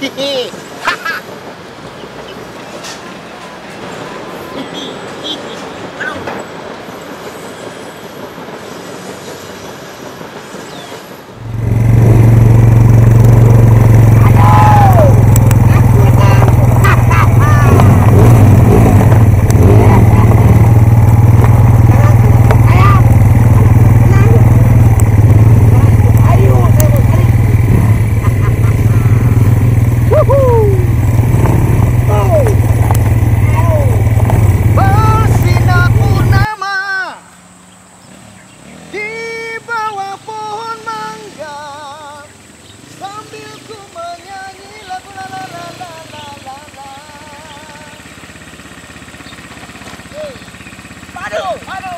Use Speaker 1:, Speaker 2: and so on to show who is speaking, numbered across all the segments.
Speaker 1: Hehe ku menyanyi lagu la la la la la la la.
Speaker 2: Aduh.
Speaker 1: Aduh,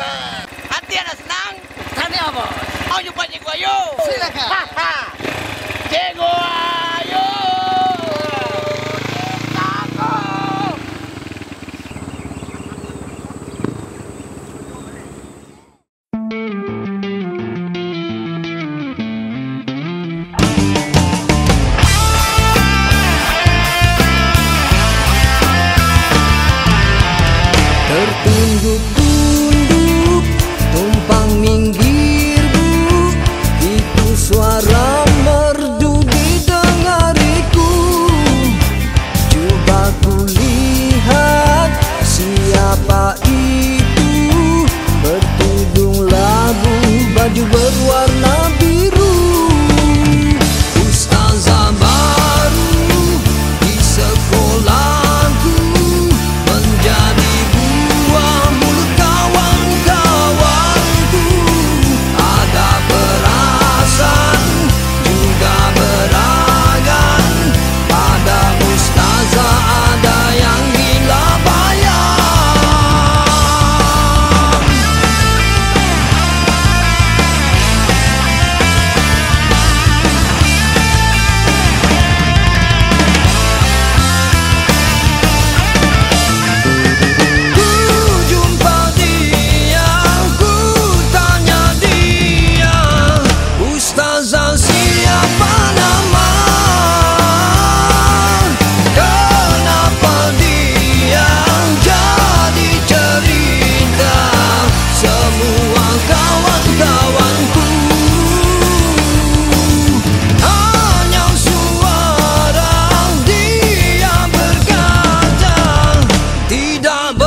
Speaker 2: lah. Hati anak senang.
Speaker 1: tadi apa?
Speaker 2: Mau jumpa Ceko ayo.
Speaker 1: Silakan.
Speaker 2: Haha. 孤独。
Speaker 3: done,